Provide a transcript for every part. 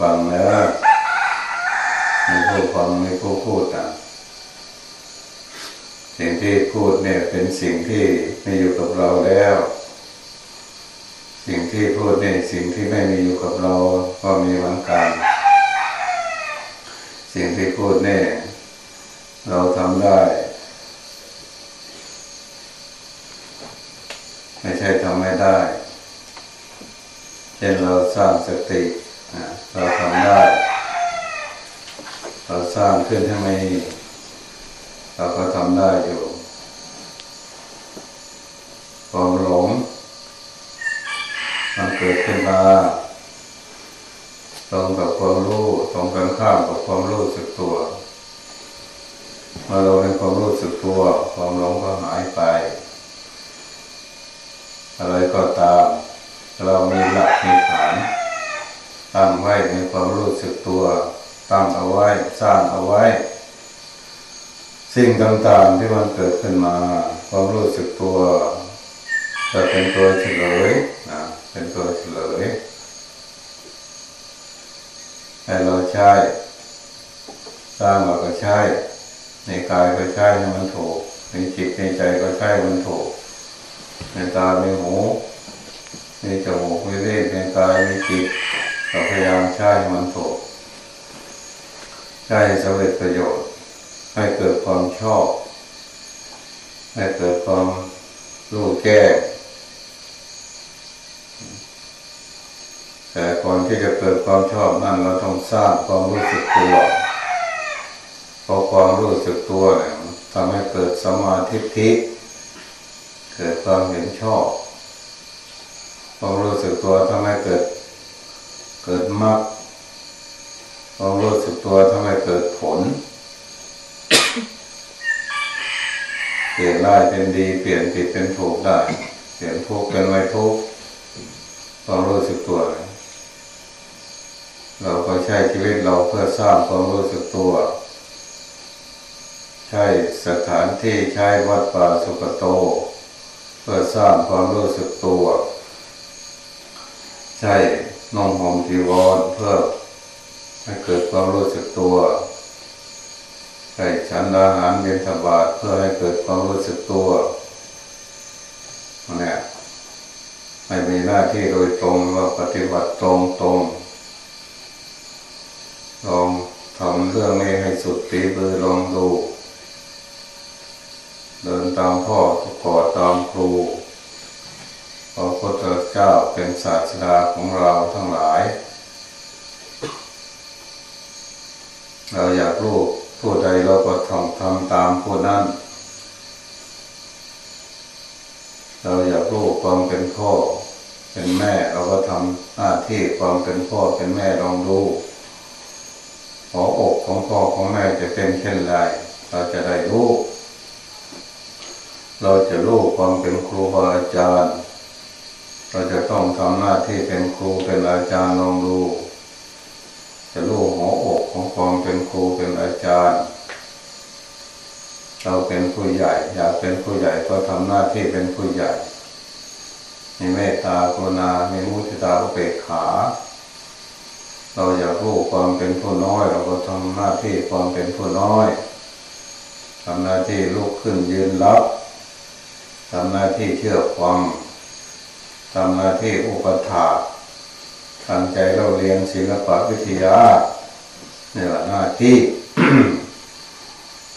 ฟังแล้วมีผู้ฟังมีผู้พูดอะสิ่งที่พูดเนี่ยเป็นสิ่งที่ไมีอยู่กับเราแล้ว สิ่งที่พูดเนี่ยสิ่งที่ไม่มีอยู่กับเราก็มีเหมือนกันสิ่งที่พูดเนี่ยเราทำได้ไม่ใช่ทำไม่ได้ เช่นเราสร้างสติ เราทำได้เราสร้างขึ้นทำไมเราก็ทำได้อยู่ความหลงมันเกิดขึ้นมาตรงกับความรู้ตรงกันข้ามกับความรู้สึกตัวเมื่อเราในความรู้สึกตัว ความหลงก็หายไป อะไรก็ตาม เรามีหลักมีฐาน ตั้งไว้ในความรู้สึกตัว ตั้งเอาไว้ สร้างเอาไว้ สิ่งต่างๆที่มันเกิดขึ้นมา ความรู้สึกตัวจะเป็นตัวเฉลยนะเป็นตัวเฉลยให้เราใช้สร้างเราก็ใช้ในกายก็ใช้ให้มันถูกในจิตในใจก็ใช้มันถูกในตาในหูในจมูกในเล่ในกายในจิต เราพยายามใช้มันถูกใช้ให้สำเร็จประโยชน์ ให้เกิดความชอบ ให้เกิดความรู้แก้แต่ก่อนที่จะเกิดความชอบนั่นเราต้องสร้างความรู้สึกตัวพอความรู้สึกตัวเนี่ยทำให้เกิดสมาธิทิเกิดความเห็นชอบความรู้สึกตัวทำให้เกิด เกิดมรรคความรู้สึกตัวทำให้เกิดผล เปลี่ยนได้เป็นดี เปลี่ยนผิดเป็นถูกได้ เปลี่ยนทุกเป็นไม่ทุกความรู้สึกตัว เราก็ใช้ชีวิตเราเพื่อสร้างความรู้สึกตัว ใช้สถานที่ใช้วัดป่าสุกโต เพื่อสร้างความรู้สึกตัว ใช้ นองหอมจีวรเพื่อให้เกิดความรู้สึกตัวใช้ฉันอาหารเย็นสบาทเพื่อให้เกิดความรู้สึกตัวเนี่ยไม่มีหน้าที่โดยตรงว่าปฏิบัติตรงตรงลองทำเรื่องนี้ให้สุดตีบือลองดู เดินตามพ่อกอดตามครู พระพุทธเจ้าเป็นศาสดาของเราทั้งหลาย เราอยากรู้ผู้ใดเราก็ทำทำตามผู้นั้น เราอยากรู้ความเป็นพ่อเป็นแม่เราก็ทำหน้าที่ความเป็นพ่อเป็นแม่ลองดูหัวอกของพ่อของแม่จะเป็นเช่นไรเราจะได้รู้ เราจะรู้ความเป็นครูบาอาจารย์ เราจะต้องทำหน้าที่เป็นครูเป็นอาจารย์ลองดูจะรู้หัวอกของความเป็นครูเป็นอาจารย์ เราเป็นผู้ใหญ่ อยากเป็นผู้ใหญ่ก็ทำหน้าที่เป็นผู้ใหญ่ มีเมตตากรุณา มีมุทิตาอุเบกขา เราอยากรู้ความเป็นผู้น้อย เราก็ทำหน้าที่ความเป็นผู้น้อยทำหน้าที่ลุกขึ้นยืนรับทำหน้าที่เชื่อฟัง ทำหน้าที่อุปถาตั้งใจเราเรียนศิลปะวิทยาเนี่ยหน้าที่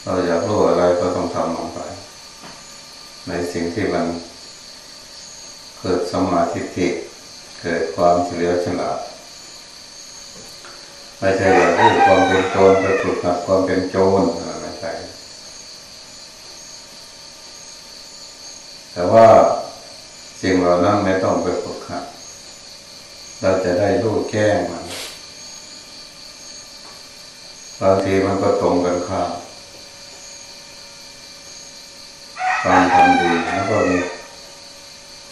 เราอยากรู้อะไรก็ต้องทำลงไป ในสิ่งที่มันเกิดสมาธิเกิดความเฉลียวฉลาดไม่ใช่ว่ารู้ความเป็นโจรไปฝึกหัดความเป็นโจรไม่ใช่แต่ว่า เหล่านั้นไม่ต้องไปฝึกหัดเราจะได้รู้แก้งมันบางทีมันก็ตรงกันข้ามความทำดีแล้วก็มี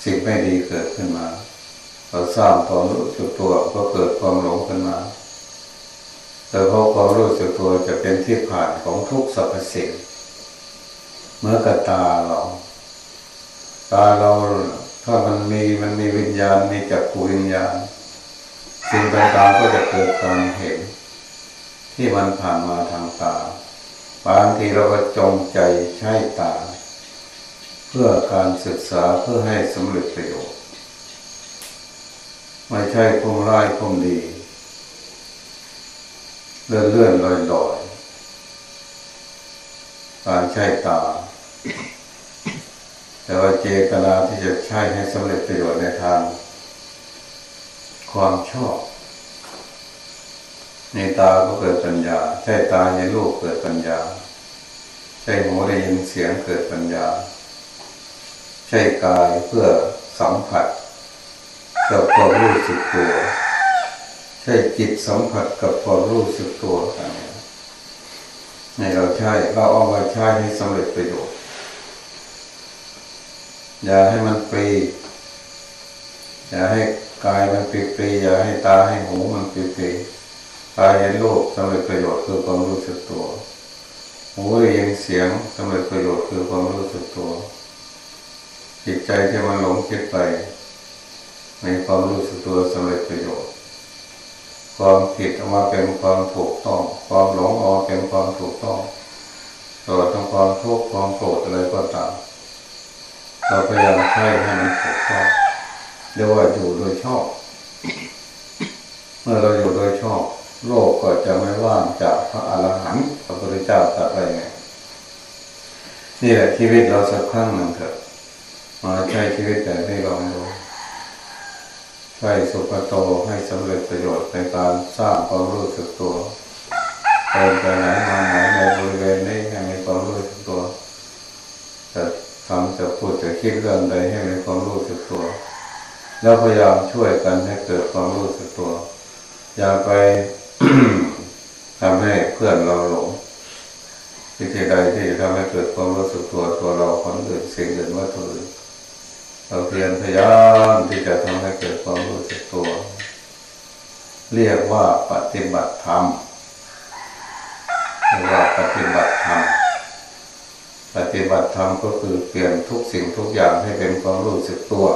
สิ่งไม่ดีเกิดขึ้นมาเราสร้างความรู้สึกตัวก็เกิดความหลงขึ้นมาแต่พอความรู้สึกตัวจะเป็นที่ผ่านของทุกสรรพสิ่งเมื่อกตาเรา ตาเรา ถ้ามันมีมันมีวิญญาณมีจักรวิญญาณ สิ่งต่างๆก็จะเกิดการเห็น ที่มันผ่านมาทางตาบางทีเราก็จงใจใช้ตา เพื่อการศึกษาเพื่อให้สำเร็จประโยชน์ไม่ใช่คมร้ายคมดี เลื่อนเลื่อนลอยลอยการใช้ตา แต่ว่าเจตนาที่จะใช้ให้สำเร็จประโยชน์ในทาง ความชอบ ในตาก็เกิดปัญญา ใช้ตาเห็นรูปเกิดปัญญา ใช้หูได้ยินเสียงเกิดปัญญา ใช้กายเพื่อสัมผัสกับความรู้สึกตัว ใช้จิตสัมผัสกับความรู้สึกตัวในเราใช้เราเอามาใช้ให้สำเร็จประโยชน์ อย่าให้มันปรีอย่าให้กายมันปรีปรีอย่าให้ตาให้หูมันปรีปรีตาเห็นรูปสำเร็จประโยชน์คือความรู้สึกตัวหูได้ยินเสียงสำเร็จประโยชน์คือความรู้สึกตัว จิตใจที่มันหลงคิดไป ในความรู้สึกตัวสำเร็จประโยชน์ ความผิดออกมาเป็นความถูกต้อง ความหลงออกเป็นความถูกต้องตลอดทั้งความทุกข์ความโกรธอะไรก็ตาม เราพยายามใช้ให้มันถูกต้องเรียกว่าอยู่โดยชอบ เมื่อเราอยู่โดยชอบ โลกก็จะไม่ว่างจากพระอรหันต์พระพุทธเจ้าตรัสไว้ไงนี่แหละชีวิตเราสักครั้งหนึ่งเถอะมาใช้ชีวิตแต่ได้ลองดูใช้สุขโตให้สำเร็จประโยชน์ในการสร้างความรู้สึกตัวเดินไปไหนมาไหนในบริเวณนี้ให้มีความรู้สึกตัวจะ ทำจะพูดจะคิดเรื่องใดให้มีความรู้สึกตัว แล้วพยายามช่วยกันให้เกิดความรู้สึกตัว อย่าไปทำให้เพื่อนเราหลงวิธีใดที่จะทำให้เกิดความรู้สึกตัวตัวเราคนอื่นสิ่งอื่นวัตถุอื่นเราเพียรพยายามที่จะทำให้เกิดความรู้สึกตัว เรียกว่าปฏิบัติธรรมเรียกว่าปฏิบัติธรรม ปฏิบัติธรรมก็คือเปลี่ยนทุกสิ่งทุกอย่างให้เป็นความรู้สึกตัว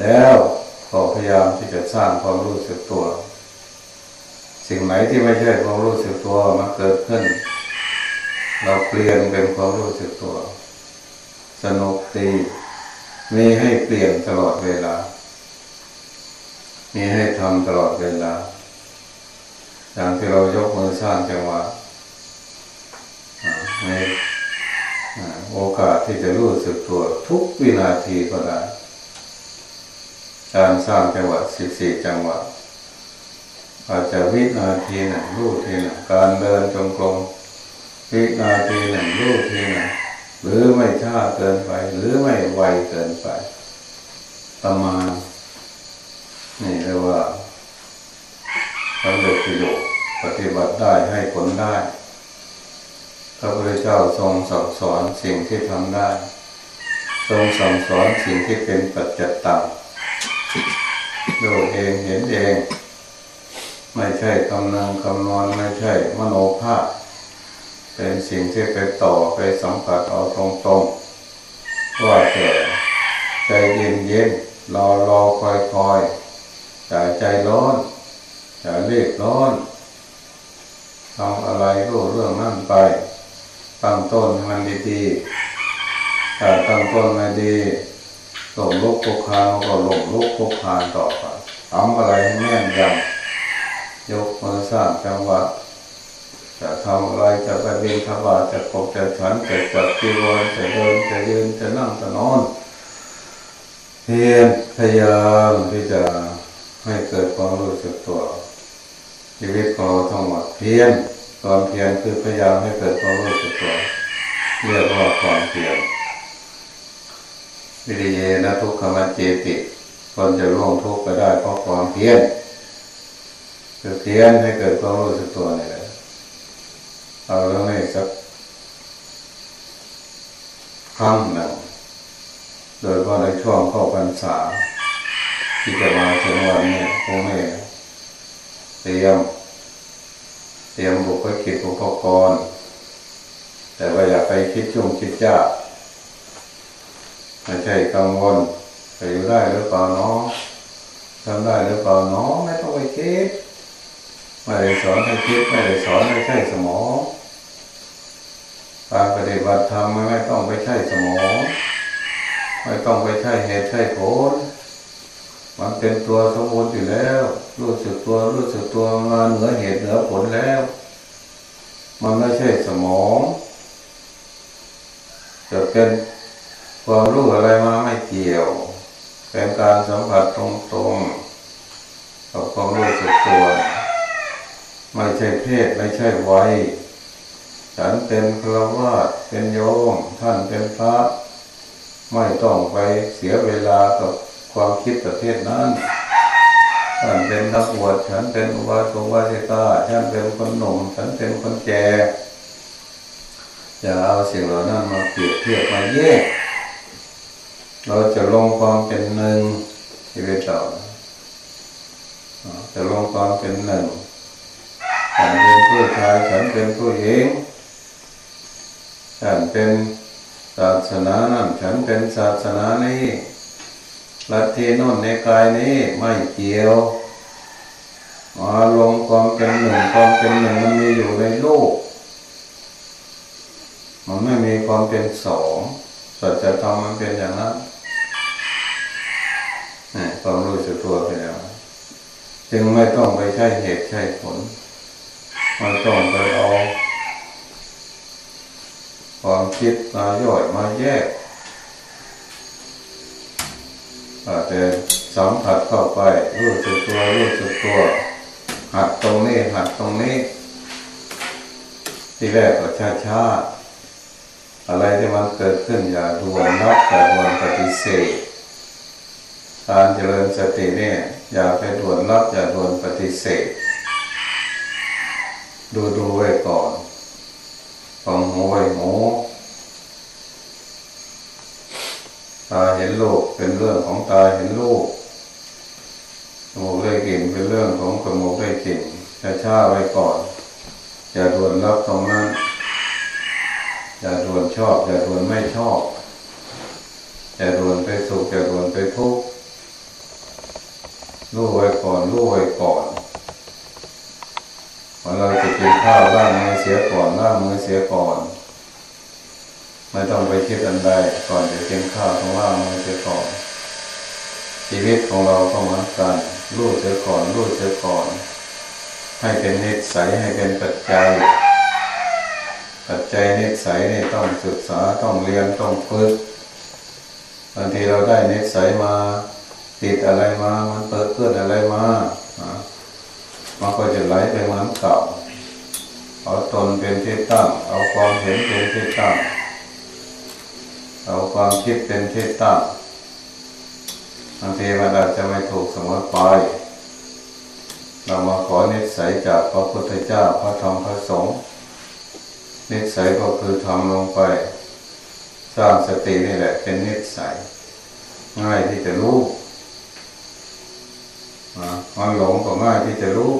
แล้วก็พยายามที่จะสร้างความรู้สึกตัว สิ่งไหนที่ไม่ใช่ความรู้สึกตัวมันเกิดขึ้น เราเปลี่ยนเป็นความรู้สึกตัว สนุกดีมีให้เปลี่ยนตลอดเวลา มีให้ทำตลอดเวลา อย่างที่เรายกมือสร้างจังหวะใน โอกาสที่จะรู้สึกตัวทุกวินาทีก็ได้ การสร้างจังหวะสิบสี่จังหวะ อาจจะวินาทีหนึ่งรู้ทีหนึ่งการเดินจงกรมวินาทีหนึ่งรู้ทีหนึ่งหรือไม่ช้าเกินไป หรือไม่ไวเกินไป ประมาณ นี่เรียกว่าสำเร็จประโยชน์ปฏิบัติได้ให้ผลได้ พระพุทธเจ้าทรงสั่งสอนสิ่งที่ทำได้ ทรงสั่งสอนสิ่งที่เป็นปัจจัตตังดูเองเห็นเอง ไม่ใช่คำนังคำนอนไม่ใช่มโนภาพ เป็นสิ่งที่ไปต่อไปสัมผัสเอาตรงๆว่าแต่ใจเย็นเย็นรอรอคอยคอยอย่าใจร้อนอย่าเรียกร้อนทำอะไรรู้เรื่องนั่นไป ตั้งต้นให้มันดีๆถ้าตั้งต้นไม่ดีหลงลุกคุกคานก็หลงลุกคุกคานต่อไปทำอะไรให้แม่นยำยกมือสร้างจังหวะจะทำอะไรจะไปบินทบาทจะปกจะฉันจะจับจีวรจะเดินจะยืนจะนั่งจะนอนเพียรพยายามที่จะให้เกิดความรู้สึกตัวชีวิตของเราทั้งหมดเพียร ความเพียรคือพยายามให้เกิดความรู้สึกตัวเรียกว่าความเพียรวิริยนะทุกขมัจเจติคนจะร่วงทุกข์ไปได้เพราะความเพียรคือเพียรให้เกิดความรู้สึกตัวนี่แหละเอาเรื่องนี้สักครั้งหนึ่งโดยก็ในช่วงเข้าพรรษา ที่จะมาถึงวันนี้คงไม่เตรียม ตรียมบุคกิจอุปกรณ์แต่ว่าอย่าไปคิดจุ่มคิดยากไม่ใช่กังวลไปอยู่ได้หรือเปล่าเนาะสทำได้หรือเปล่าเนาะไม่ต้องไปคิดไม่ได้สอนให้คิดไม่ได้สอนให้ใช้สมองการปฏิบัติธรรมไม่ต้องไปใช้สมอง ไม่ต้องไปใช้เหตุใช้ผล มันเป็นตัวสมบูรณ์อยู่แล้ว รู้สึกตัวรู้สึกตัวมาเหนือเหตุเหนือผลแล้ว มันไม่ใช่สมอง จะเป็นความรู้อะไรมาไม่เกี่ยว เป็นการสัมผัสตรงๆกับความรู้สึกตัว ไม่ใช่เพศไม่ใช่วัยฉันเป็นพระวาสเป็นโยมท่านเป็นพระ ไม่ต้องไปเสียเวลากับ ความคิดประเภทนั้นท่านเป็นนักบวชฉันเป็นอุบาสกอุบาสิกาฉันเป็นคนหนุ่มฉันเป็นคนแก่อย่าเอาสิ่งเหล่านั้นมาเปรียบเทียบมาแยก เราจะลงความเป็นหนึ่งที่เวต่อจะลงความเป็นหนึ่งฉันเป็นผู้ชายฉันเป็นผู้หญิงฉันเป็นศาสนานั่นฉันเป็นศาสนานี้ ลัทธิโน่นในกายนี้ไม่เกี่ยวมาลงความเป็นหนึ่งความเป็นหนึ่งมันมีอยู่ในโลก มันไม่มีความเป็นสองสัจธรรมมันเป็นอย่างนั้นนี่ความรู้สึกตัวเป็นอย่างนั้นจึงไม่ต้องไปใช้เหตุใช้ผลไม่ต้องไปเอาความคิดมาย่อยมาแยก แต่สัมผัสเข้าไปรู้สึกตัวรู้สึกตัว หัดตรงนี้หัดตรงนี้ ที่แรกก็ช้าช้าอะไรที่มันเกิดขึ้นอย่าด่วนนับอย่ด่วนปฏิเสธการเจริญสติเนี่ย อย่าไปด่วนรับอย่าด่วนปฏิเสธ ดูดูไว้ก่อนฟังหูไว้หูตาเห็นโลกเป็นเรื่องของ ตาเห็นโลกสมูกได้กลิ่นเป็นเรื่องของสมูกได้กลิ่นช้าช้าไว้ก่อน อย่าด่วนรับตรงนั้น อย่าด่วนชอบ อย่าด่วนไม่ชอบ อย่าด่วนไปสุขอย่าด่วนไปทุกข์รู้ไว้ก่อนรู้ไว้ก่อนเวลาจะกินข้าวล้างมือเสียก่อนล้างมือเสียก่อนไม่ต้องไปคิดอันใดก่อนจะกินข้าวต้องล้างมือเสียก่อน ชีวิตของเราก็เหมือนกันรู้เสียก่อนรู้เสียก่อน ให้เป็นนิสัยให้เป็นปัจจัย ปัจจัยนิสัยนี่ต้องศึกษาต้องเรียนต้องฝึกบางทีเราได้นิสัยมาติดอะไรมามันเปิดเพื่อนอะไรมามันก็จะไหลไปเหมือนเก่าเอาตนเป็นที่ตั้ง เอาความเห็นเป็นที่ตั้ง เอาความคิดเป็นที่ตั้ง บางทีมันอาจจะไม่ถูกเสมอไป เรามาขอนิสัยจากพระพุทธเจ้าพระธรรมพระสงฆ์นิสัยก็คือทำลงไป สร้างสตินี่แหละเป็นนิสัย ง่ายที่จะรู้มันหลงก็ง่ายที่จะรู้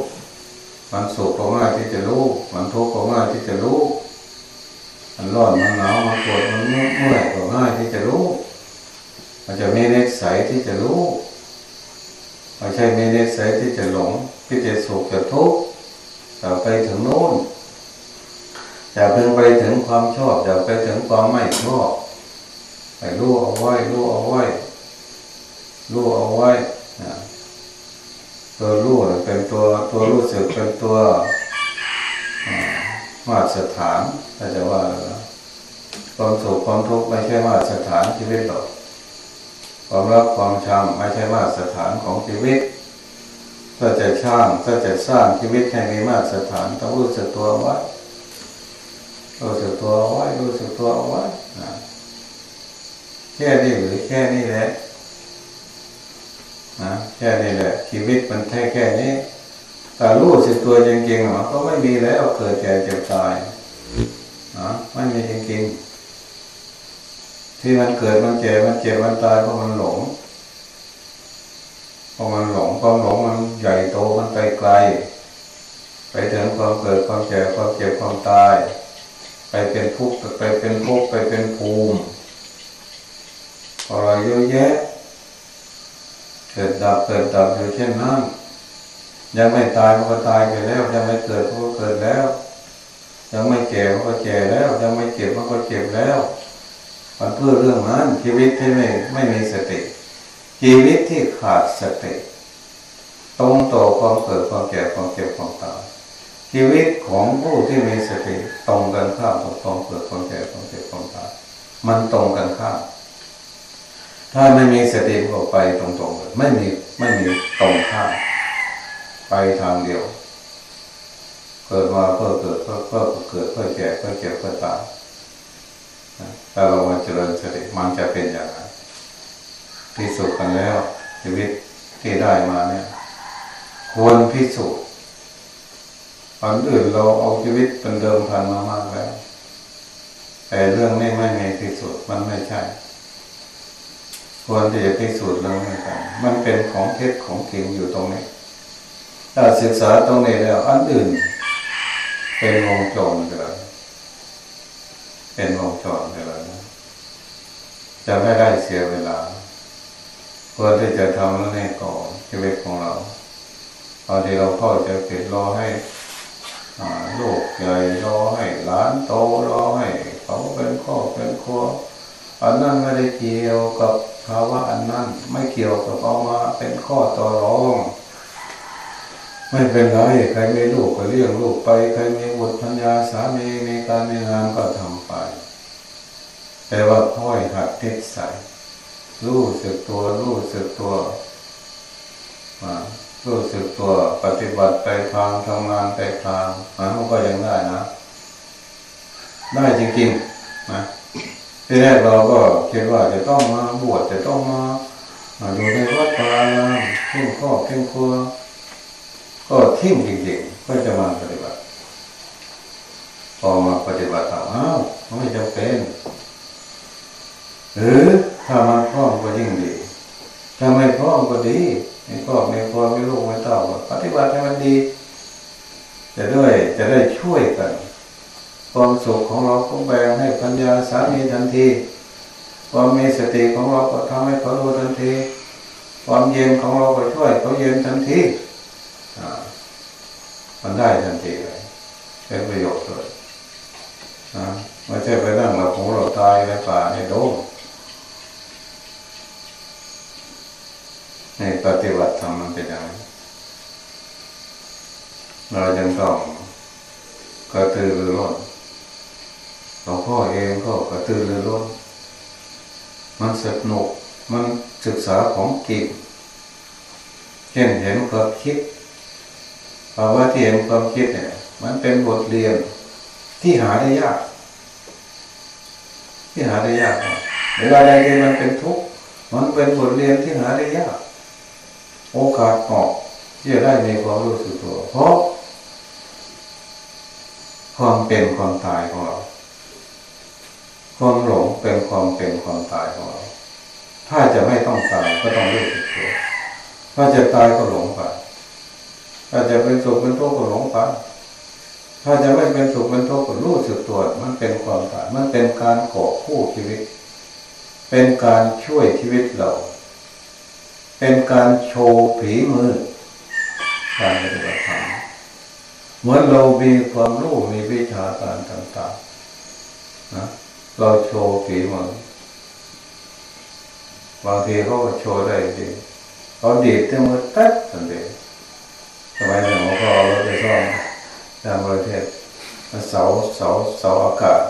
มันสุขก็ง่ายที่จะรู้ มันทุกข์ก็ง่ายที่จะรู้ มันร้อนมันหนาวมันปวดมันเมื่อยก็ง่ายที่จะรู้ มันจะมีนิสัยที่จะรู้ไม่ใช่มีนิสัยที่จะหลงที่จะสุขจะทุกข์จะไปถึงโน้นอย่าเพิ่งไปถึงความชอบอย่าไปถึงความไม่ชอบไปรู้เอาไว้รู้เอาไว้รู้เอาไว้ตัวรู้เป็นตัวตัวรู้สึกเป็นตัวมาตรฐานถ้าจะว่าความสุขความทุกข์ไม่ใช่มาตรฐานชีวิตหรอก ความรักความชังไม่ใช่มาตรฐานของชีวิต ถ้าจะช่างถ้าจะสร้างชีวิตให้มีมาตรฐานต้องรู้สึกตัวไว้รู้สึกตัวไว้รู้สึกตัวไว้แค่นี้หรือแค่นี้แหละนะแค่นี้แหละ ชีวิตมันแค่แค่นี้แต่รู้สึกตัวจริงๆมันก็ไม่มีแล้วเกิดแก่เจ็บตายนะไม่มีจริงๆ ที่มันเกิดมันแก่มันเจ็บมันตายเพราะมันหลงพอมันหลงความหลงมันใหญ่โตมันไปไกล ไปถึงความเกิดความแก่ความเจ็บความตาย ไปเป็นทุกข์ไปเป็นทุกไปเป็นภูมิอะไรเยอะแยะเกิดดับเกิดดับอยู่เช่นนั้นยังไม่ตายมันก็ตายไปแล้วยังไม่เกิดมันก็เกิดแล้ว ยังไม่แก่มันก็แก่แล้ว ยังไม่เจ็บมันก็เจ็บแล้ว มันเพื่อเรื่องนั้นชีวิตที่ไม่ไม่มีสติ ชีวิตที่ขาดสติ ตรงต่อความเกิดความแก่ความเจ็บความตายชีวิตของผู้ที่มีสติตรงกันข้ามกับความเกิดความแก่ความเจ็บความตายมันตรงกันข้ามถ้าไม่มีสติก็ไปตรงๆเลยไม่มีไม่มีตรงข้ามไปทางเดียว เกิดมาเพื่อเกิดเพื่อเพื่อเกิดเพื่อแก่เพื่อเจ็บเพื่อตาย ถ้าเรามาเจริญสติมันจะเป็นอย่างไรที่สุดกันแล้ว ชีวิตที่ได้มาเนี่ย ควรพิสูจน์อันอื่นเราเอาชีวิตเป็นเดิมพันมามากแล้ว แต่เรื่องนี้ไม่มีที่สุดมันไม่ใช่ ควรที่จะพิสูจน์เรื่องนี้กันมันเป็นของเท็จของจริงอยู่ตรงนี้ ถ้าศึกษาตรงนี้แล้ว อันอื่น เป็นวงจรไปเลย เป็นวงจรไปเลยนะจะไม่ได้เสียเวลาควรที่จะทำเรื่องนี้ก่อนชีวิตของเราบางทีเราเข้าใจผิดรอให้ลูกใหญ่รอให้หลานโตรอให้เขาเป็นข้อเป็นครัวอันนั้นไม่ได้เกี่ยวกับภาวะอันนั้นไม่เกี่ยวกับเอามาเป็นข้อต่อรอง ไม่เป็นไรใครมีลูกก็เลี้ยงลูกไป ใครมีบุตรพัญญาสามีมีการมีงานก็ทำไป แต่ว่าค่อยหัดเทศใส่รู้สึกตัวรู้สึกตัวรู้สึกตัวปฏิบัติไปทางทำงานไปทางมันก็ยังได้นะ ได้จริงๆนะทีแรกเราก็คิดว่าจะต้องมาบวชจะต้องมาอยู่ในวัดปาลามทิ้งข้อทิ้งครัว ก็ทิ้งจริงๆก็จะมาปฏิบัติ พอมาปฏิบัติทำอ้าวไม่จำเป็นหรือถ้ามันพร้อมก็ยิ่งดีถ้าไม่พร้อมก็ดีไม่พร้อมไม่พร้อมไม่ลูกไม่เต้าปฏิบัติให้มันดีจะด้วยจะได้ช่วยกันความสุขของเราก็แบ่งให้ปัญญาสามีทันที ความมีสติของเราก็ทำให้เขารู้ทันที ความเย็นของเราก็ช่วยเขาเย็นทันที มันได้ทันทีเลยเป็นประโยชน์เลยนะไม่ใช่ไปนั่งหลับหูหลับตายในป่าในโดมในปฏิบัติธรรมมันเป็นยังไงเรายังต้องกระตือรือร้นหลวงพ่อเองก็กระตือรือร้นมันสนุกมันศึกษาของกิจเช่นเห็นความคิด ภาวะที่เห็นความคิดเนี่ย มันเป็นบทเรียนที่หาได้ยาก ที่หาได้ยากเวลาใดที่มันเป็นทุกข์มันเป็นบทเรียนที่หาได้ยาก โอกาสออกที่จะได้มีความรู้สึกตัว เพราะ ความเป็นความตายของเรา ความหลงเป็นความเป็นความตายของเรา ถ้าจะไม่ต้องตายก็ต้องรู้สึกตัว ถ้าจะตายก็หลงไป ถ้าจะเป็นสุขเป็นทุกข์ก็หลงไปถ้าจะไม่เป็นสุขเป็นทุกข์ก็รู้สึกตัวมันเป็นความตายมันเป็นการก่อคู่ชีวิต เป็นการช่วยชีวิตเรา เป็นการโชว์ผีมือการปฏิบัติธรรมเหมือนเรามีความรู้มีวิชาการต่างๆนะเราโชว์ผีมือบางทีเขาก็โชว์ได้ดีเขาดีดที่มือตัดทันที สมัยหนึ่งเขาก็ราไปซ่อมตามประเทศเสาเสาเสาอากาศ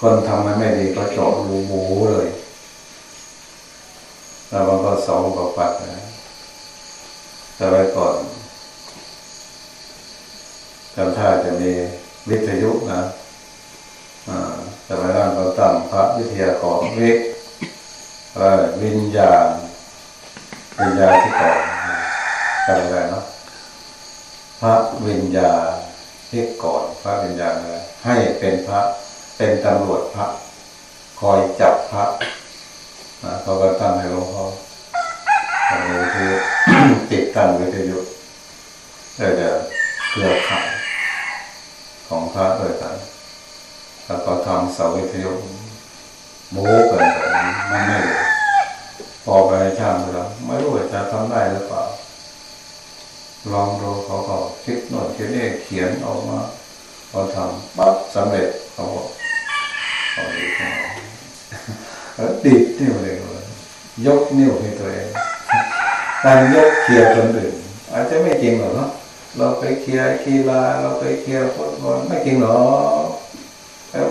คนทำมันไม่ดีก็เจาะรูบูเลยแล้วมันก็สองกับปัดนะแต่ไว้ก่อนจำท่าจะมีวิทยุนะแต่ไว้ร่างเราตั้งพระวิทยากรวิกวิญญาณวิญญาณที่ก่อนจำได้เนาะ พระวิญญาณที่ก่อนพระวิญญาณเลยให้เป็นพระเป็นตำรวจพระ คอยจับพระเขาก็ตั้งให้หลวงพ่อทำวิทยุติดตั้งวิทยุได้จะเครือข่ายของพระด้วยกันแล้วก็ทำเสาวิทยุโม้เกินไปมันไม่พอไปช่างเราไม่รู้จะทำได้หรือเปล่า ลองดูเขาก็คิดโน่นคิดนี่เขียนออกมาพอทำปั๊บสำเร็จเขาบอกเขาดีเขาแล้วดิดนิ้วเลยยกนิ้วให้ตัวเองการยกเคลียร์คนอื่นอาจจะไม่จริงหรอกเนาะเราไปเคลียร์กีฬาเราไปเคลียร์ฟุตบอลไม่จริงหรอกแล้ว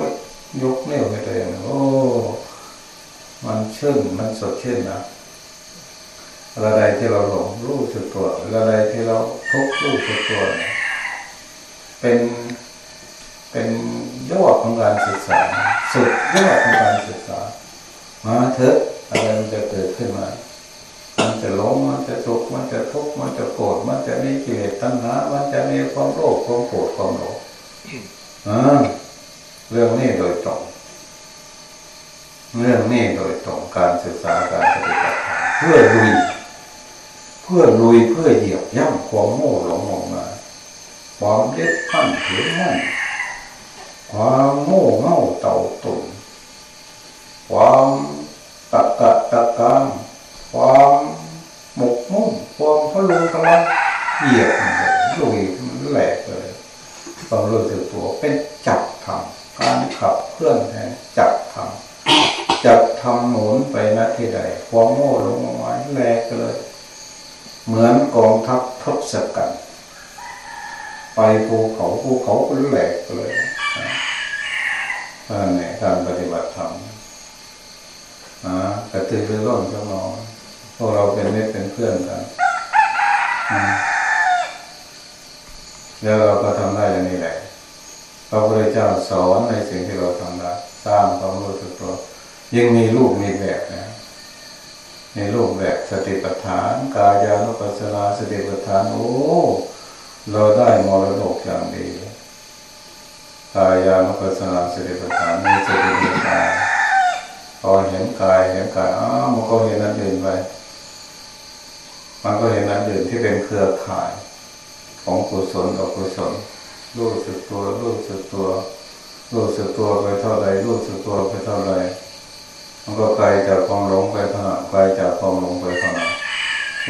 ยกนิ้วให้ตัวเองโอ้มันชื่นมันสดชื่นนะ อะไรที่เราหลงรู้สึกตัวอะไรที่เราทุกข์รู้สึกตัว เป็นเป็นยอดของการศึกษา สุดยอดของการศึกษา มาเถอะอะไรมันจะเกิดขึ้นมา มันจะหลงมันจะสุกข์มันจะทุกข์มันจะโกรธมันจะมีกิเลสตัณหา มันจะมีความโลภความโกรธความหลงอ่าเรื่องนี้โดยตรงเรื่องนี้โดยตรงการศึกษาการปฏิบัติเพื่อลุย เพื่อลุยเพื่อเหยียบย่ำความโง่หลงออกมา ความเล็ดพันถือมั่นความโง่เง่าเต่าตุ่นความตะกะตะกางความหมกมุ่นความพลุงกลังเหยียบลุยมันแหลกเลยความรู้สึกตัวเป็นจับทำการขับเคลื่อนแทนจับทำจับทำหมุนไปนาที่ใดความโง่ลงมาแหลกเลย ทัพทศกัณฐ์ไปภูเขาภูเขาก็แหลกเลยนั่นแหละการปฏิบัติธรรมนะกระตือรือร้นจังนอนพวกเราเป็นเม็เป็นเพื่อนกัน แล้วเราก็ทำได้อย่างนี้แหละพระพุทธเจ้าสอนในสิ่งที่เราทำได้สร้างความรู้สึกตัวยังมีรูปมีแบบนะ ในรูปแบบ สติปัฏฐาน กายานุปัสสนาสติปัฏฐานโอ้เราได้มรดกอย่างดีกายานุปัสสนาสติปัฏฐานมีสติปัฏฐานพอเห็นกายเห็นกายอ้าวมันก็เห็นนั่นอื่นไปมันก็เห็นอันอื่นที่เป็นเครือข่ายของกุศลกับกุศลรู้สึกตัวรู้สึกตัวรู้สึกตัวไปเท่าไรรู้สึกตัวไปเท่าไร มันก็ไกลจากความหลงไปเท่านั้นไกลจากความหลงไปเท่านั้น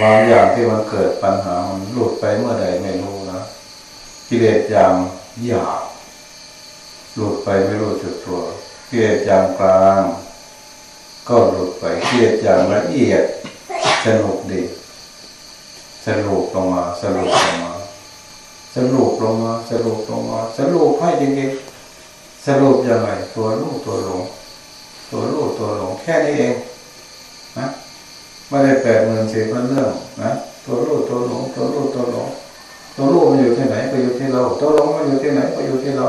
บางอย่างที่มันเกิดปัญหามันหลุดไปเมื่อใดไม่รู้นะกิเลสอย่างหยาบหลุดไปไม่รู้สึกตัวกิเลสอย่างกลาง ก็หลุดไปกิเลสอย่างละเอียดสนุกดีสรุปลงมาสรุปลงมาสรุปลงมาสรุปลงมาสรุปให้จริงๆสรุปยังไงตัวรู้ตัวหลง ตัวรู้ตัวหลงแค่นี้เองนะไม่ได้แปดหมื่นสี่พันเรื่องนะตัวรู้ตัวหลงตัวรู้ตัวหลงตัวรู้มันอยู่ที่ไหนก็อยู่ที่เรา ตัวหลงมันอยู่ที่ไหนก็อยู่ที่เรา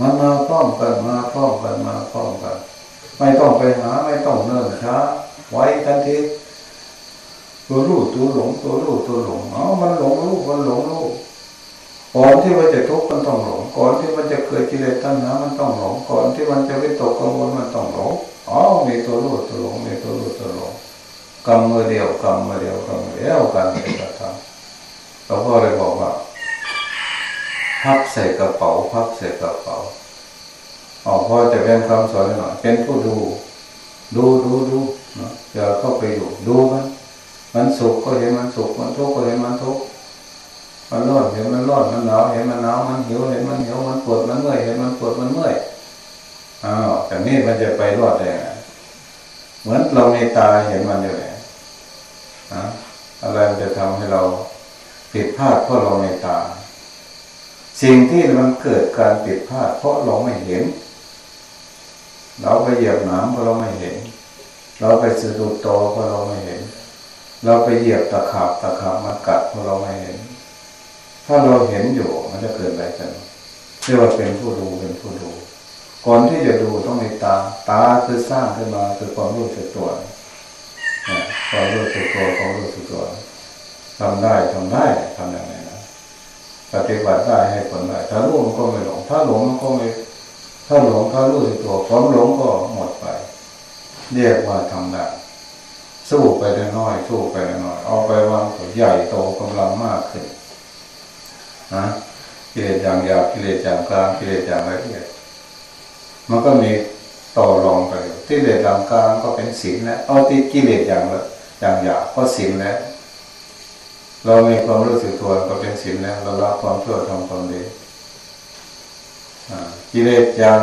มันมาพร้อมกันมาพร้อมกันมาพร้อมกัน ไม่ต้องไปหาไม่ต้องเนิ่นช้าไว้ทันทีตัวรู้ตัวหลงตัวรู้ตัวหลงเอ๋อมันหลงรู้มันหลงรู้ ก่อนที่มันจะทุกข์มันต้องหลงก่อนที่มันจะเกิดกิเลสตัณหามันต้องหลงก่อนที่มันจะวิตกกังวลมันต้องหลงอ๋อมีตัวรู้ตัวหลงมีตัวรู้ตัวหลงกรรมมือเดียวกรรมมือเดียวกรรมมือเดียวกันเป็นกระทำเราก็เลยบอกว่าพับใส่กระเป๋าพับใส่กระเป๋าอ๋อพอจะเป็นคำสอนหน่อยเป็นผู้ดู ดูดูดูเนาะอย่าเข้าไปดูดูมันมันสุขก็เห็นมันสุขมันทุกข์ก็เห็นมันทุกข์ มันร้อนเห็นมันร้อนมันหนาวเห็นมันหนาวมันหิวเห็นมันหิวมันปวดมันเมื่อยเห็นมันปวดมันเมื่อยอ้าวแต่นี่มันจะไปรอดได้ไงเหมือนเราในตาเห็นมันอยู่เลยนะอะไรมันจะทำให้เราผิดพลาดเพราะเราในตา สิ่งที่มันเกิดการผิดพลาดเพราะเราไม่เห็น เราไปเหยียบหนามเพราะเราไม่เห็น เราไปสะดุดโตเพราะเราไม่เห็น เราไปเหยียบตะขาบตะขาบมันกัดเพอเราไม่เห็น ถ้าเราเห็นอยู่มันจะเกิดอะไรกันเรียกว่าเป็นผู้ดูเป็นผู้ดูก่อนที่จะดูต้องมีตา ตาคือสร้างขึ้นมาคือความรู้สึกตัวความรู้สึกตัวความรู้สึกตัวทำได้ทำได้ทำอย่างไรนะปฏิบัติได้ให้ผลได้ถ้ารู้มันก็ไม่หลง ถ้าหลงมันก็ไม่ถ้าหลงถ้ารู้สึกตัวความหลงก็หมดไป เรียกว่าทำได้สู้ไปน้อยสู้ไปน้อยเอาไปวางใหญ่โตกำลังมากขึ้น นะกิเลสอย่างหยาบกิเลสอย่างกลางกิเลสอย่างละเอียด มันก็มีต่อรองไปกิเลสอย่างกลางก็เป็นศีลแล้วเอาที่กิเลสอย่างละอย่างหยาบก็ศีลแล้ว เรามีความรู้สึกตัวก็เป็นศีลแล้ว เราละความชั่วทำความดีกิเลสอย่าง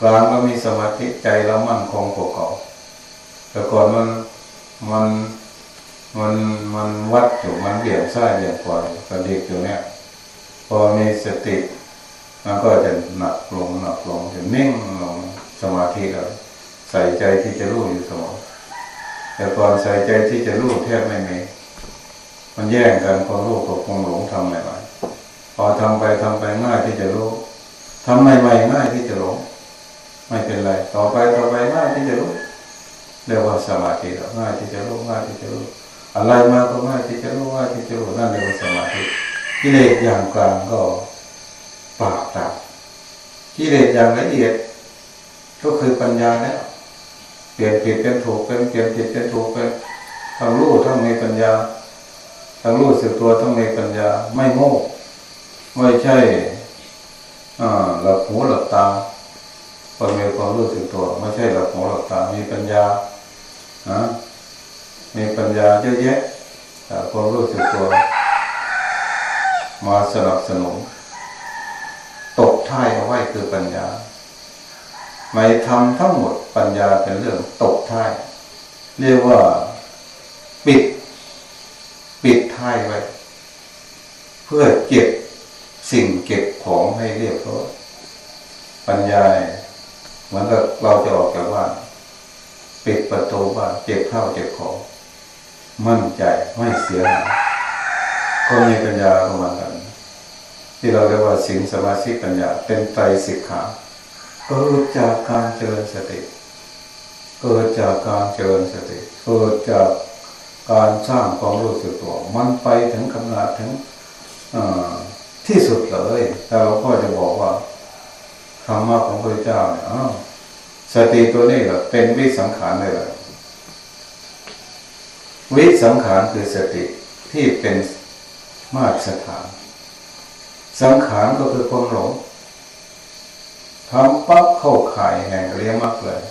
กลางก็มีสมาธิใจเรามั่นคงกว่าเก่าแต่ก่อนมันมันมันมันวัดอยู่มันเบี่ยงซ้ายเบี่ยงขวากระดิกอยู่เนี่ย พอมีสติมันก็จะหนักลงหนักลงจะนิ่งลงสมาธิเราใส่ใจที่จะรู้อยู่เสมอแต่ก่อนใส่ใจที่จะรู้แทบไม่มีมันแย่งกันความรู้กับความหลงทำใหม่ๆพอทำไปทำไปง่ายที่จะรู้ทำใหม่ๆง่ายที่จะหลงไม่เป็นไร ต่อไปต่อไปง่ายที่จะรู้เรียกว่าสมาธิง่ายที่จะรู้ง่ายที่จะรู้อะไรมาก็ง่ายที่จะรู้ง่ายที่จะรู้นั่นเรียกว่าสมาธิ กิเลสอย่างกลางก็ปราบปราบกิเลสอย่างละเอียด ก็คือปัญญาแล้วเปลี่ยนผิดเป็นถูกเป็นเปลี่ยนผิดเป็นถูกเป็นทั้งรู้ทั้งมีปัญญาทั้งรู้สึกตัวทั้งมีปัญญา ไม่โง่ไม่ใช่หลับหูหลับตาพอมีความรู้สึกตัว ไม่ใช่หลับหูหลับตา มีปัญญานะมีปัญญาเยอะแยะแต่ความรู้สึกตัว มาสนับสนุน ตกท้ายเอาไว้คือปัญญา ไม่ทำทั้งหมดปัญญาเป็นเรื่องตกท้าย เรียกว่าปิด ปิดท้ายไว้ เพื่อเก็บสิ่งเก็บของให้เรียบร้อยปัญญาเหมือนกับเราจะออกจากบ้านปิดประตูบ้านเก็บข้าวเก็บของ มั่นใจไม่เสียหาย ก็มีปัญญาประมากัน ที่เราเรียกว่าสิงสมาธิปัญญา เป็นไตรสิกขาเกิดจากการเจริญสติเกิดจากการเจริญสติเกิดจากการสร้างความรู้สึกตัว มันไปถึงขนาดถึงที่สุดเลยแต่เราก็จะบอกว่าธรรมะของพระเจ้าเนี่ยสติตัวนี้แหละเป็นวิสังขารเลยวิสังขารคือสติที่เป็น มาตรฐาน สังขารก็คือความหลงทำปั๊บเข้าข่ายแห่งเรียมักเลย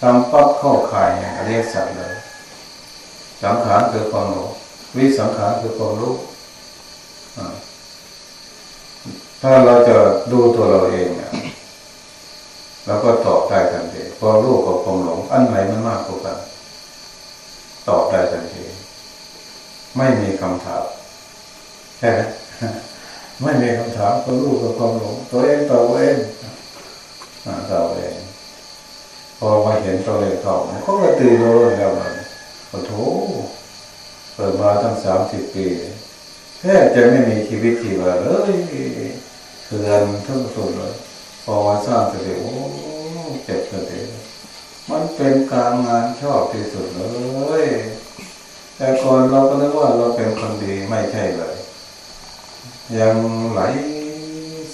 ทำปั๊บเข้าข่ายแห่งเรียสัตว์เลย สังขารคือความหลงวิสังขารคือความรู้ถ้าเราจะดูตัวเราเองเนี่ยเราก็ตอบได้ทันทีความรู้กับความหลง อันไหนมันมากกว่ากัน ตอบได้ทันที ไม่มีคำถาม แค่ไม่มีคำถามก็รู้กับความหลงตัวเองตัวเองตัวเองพอมาเห็นตัวเองเขาเขาก็ตื่นรู้แล้วมันโอ้โหเปิดมาตั้งสามสิบปีแทบจะไม่มีชีวิตชีวาเลยเถื่อนทั้งสุดเลยพอมาสร้างสติโอ้เจ็บสติมันเป็นการงานชอบที่สุดเลย แต่ก่อนเราก็นึกว่าเราเป็นคนดีไม่ใช่เลย ยังไหล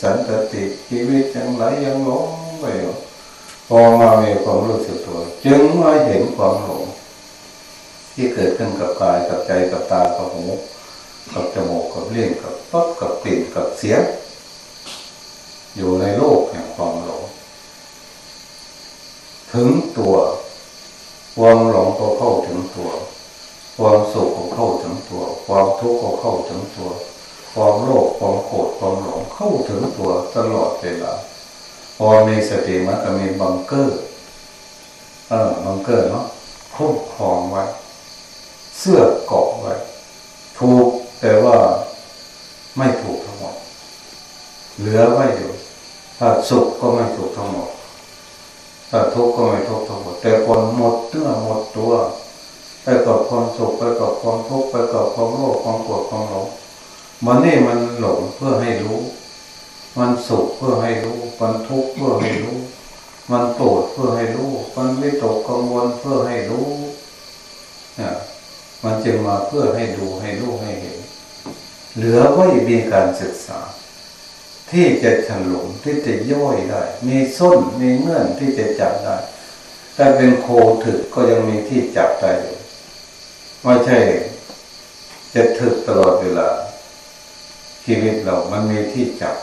สันตติชีวิตยังไหลยังหลงไปพอมามีความรู้สึกตัว จึงมาเห็นความหลงที่เกิดขึ้นกับกายกับใจกับตากับหูกับจมูกกับเลี้ยงกับปั๊บกับกลิ่นกับเสียงอยู่ในโลกแห่งความหลงถึงตัวความ พอมีสติมันก็มีบังเกอร์ เออบังเกอร์เนาะคุ้มครองไว้ เสื้อเกาะไว้ ถูกแต่ว่าไม่ถูกทั้งหมด เหลือไว้อยู่ถ้าสุขก็ไม่ถูกทั้งหมดถ้าทุกข์ก็ไม่ทุกข์ทั้งหมด แต่คนหมดเนื้อหมดตัวไปกับความสุขไปกับความทุกข์ไปกับความโลภความโกรธความหลงมันนี่มันหลงเพื่อให้รู้ มันสุขเพื่อให้รู้ มันทุกข์เพื่อให้รู้ มันโกรธเพื่อให้รู้ มันวิตกกังวลเพื่อให้รู้เนี่ยมันจึงมาเพื่อให้ดูให้รู้ให้เห็น เหลือไว้มีการศึกษา ที่จะฉลงที่จะย่อยได้ มีส้นมีเงื่อนที่จะจับได้แต่เป็นโคถึกก็ยังมีที่จับได้อยู่ไม่ใช่ จะถึกตลอดเวลาชีวิตเรา มันมีที่จับ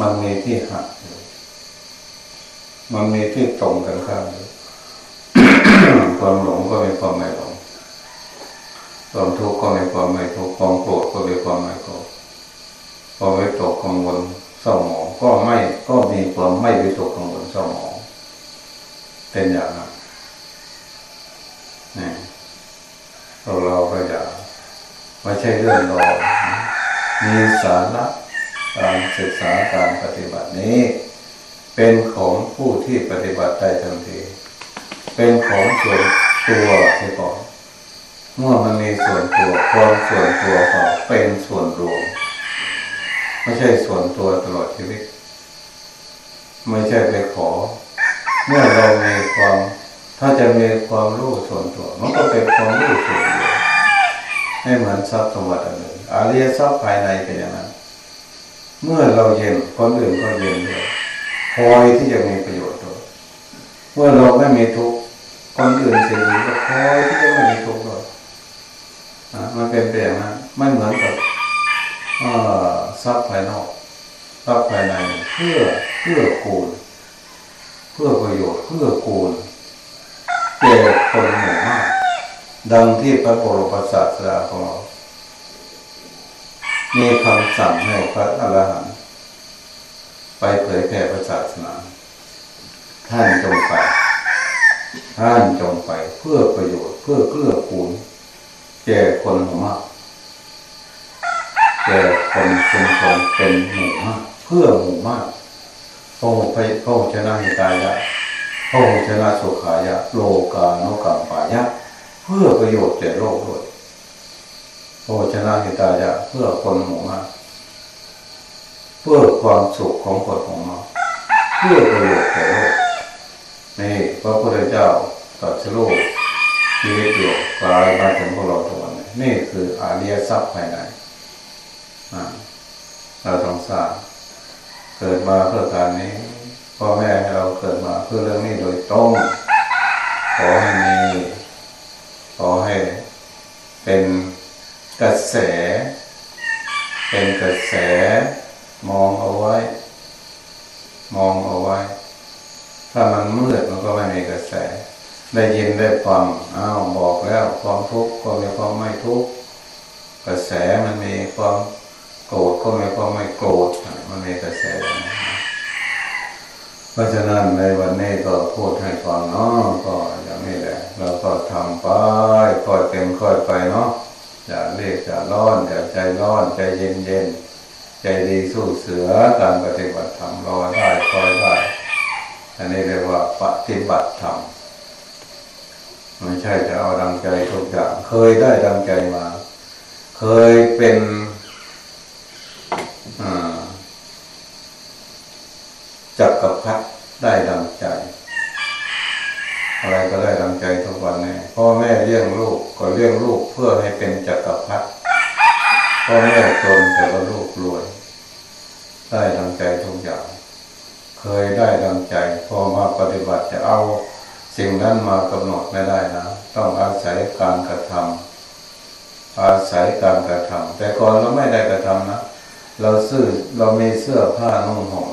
มันมีที่หักมันมีที่ตรงกันข้ามความหลงก็มีความไม่หลงความทุกข์ก็มีความไม่ทุกข์ความโกรธก็มีความไม่โกรธความวิตกกังวลเศร้าหมองก็ไม่ก็มีความไม่วิตกกังวลเศร้าหมองเป็นอย่างนั้นนี่เราเราก็อย่าไม่ใช่เรื่องรอมีสาระ การศึกษาการปฏิบัตินี้ เป็นของผู้ที่ปฏิบัติได้ทันทีเป็นของส่วนตัวที่ก่อนเมื่อมันมีส่วนตัวความส่วนตัวก็เป็นส่วนรวมไม่ใช่ส่วนตัวตลอดชีวิต ไม่ใช่ไปขอ เมื่อเรามีความถ้าจะมีความรู้ส่วนตัว มันก็เป็นความรู้ส่วนตัวให้เหมือนทรัพย์สมบัติอะไรอาเรียทรัพย์ภายในเป็นอย่างนั้น เมื่อเราเย็นคนอื่นก็เย็นด้วยคอยที่จะมีประโยชน์ด้วเมื่อเราไม่มีทุกข์คนอื่นเสียดีก็คอยที่จะไม่มีทุกข์ด้วยมันเป็นแบบนั้นไม่เหมือนกับทรัพย์ภายนอกทรัพย์ภายในเพื่อเพื่อคูณเพื่อประโยชน์เพื่อคูณแก่คนหมู่มากดังที่พระโอรปศาสดาของเรา มีคำสั่งให้พระอรหันต์ไปเผยแผ่พระศาสนา ท่านจงไป ท่านจงไปเพื่อประโยชน์เพื่อเกื้อกูลแก่คนหมู่มากแก่คนชุมชนเป็นหมู่มากเพื่อหมู่มากพระพระพระชนะหิตายะพระชนะสุขายะ โลกาโนกัมปายะ เพื่อประโยชน์แก่โลกด้วย พระชนะหิตายะเพื่อคนหมู่มากเพื่อความสุขของคนหมู่มาเพื่อประโยชน์แก่โลกนี่พระพุทธเจ้าตรัสรู้ชีวิตอยู่กลายมาถึงพวกเราทุกวันนี่คืออาเรียทรัพย์ภายในเราต้องทราบเกิดมาเพื่อการนี้พ่อแม่เราเกิดมาเพื่อเรื่องนี้โดยตรงขอให้มีขอให้เป็น กระแส เป็นกระแส มองเอาไว้ มองเอาไว้ ถ้ามันมืดมันก็ไม่มีกระแส ได้ยินได้ฟังอ้าวบอกแล้วความทุกข์ก็มีความไม่ทุกข์กระแสมันมีความโกรธก็ไม่ก็ไม่โกรธมันมีกระแสเพราะฉะนั้นในวันนี้ก็พูดให้ฟังเนาะก็อย่างนี้แหละเราก็ทำไปค่อยเป็นค่อยไปเนาะ อย่าเรียกอย่าร้อนอย่าใจร้อนใจเย็นเย็นใจดีสู้เสือการปฏิบัติธรรมรอได้คอยได้อันนี้เรียกว่าปฏิบัติธรรมไม่ใช่จะเอาดังใจทุกอย่างเคยได้ดังใจมา เคยเป็นจักกับพัดได้ดังใจ อะไรก็ได้ดังใจทุกวันนี้พ่อแม่เลี้ยงลูกก็เลี้ยงลูกเพื่อให้เป็นจักกับพัดพ่อแม่จนแต่ว่าลูกรวย ได้ดังใจทุกอย่าง เคยได้ดังใจพอมาปฏิบัติจะเอาสิ่งนั้นมากำหนดไม่ได้นะ ต้องอาศัยการกระทำอาศัยการกระทำแต่ก่อนเราไม่ได้กระทำนะเราซื้อเรามีเสื้อผ้านุ่งห่ม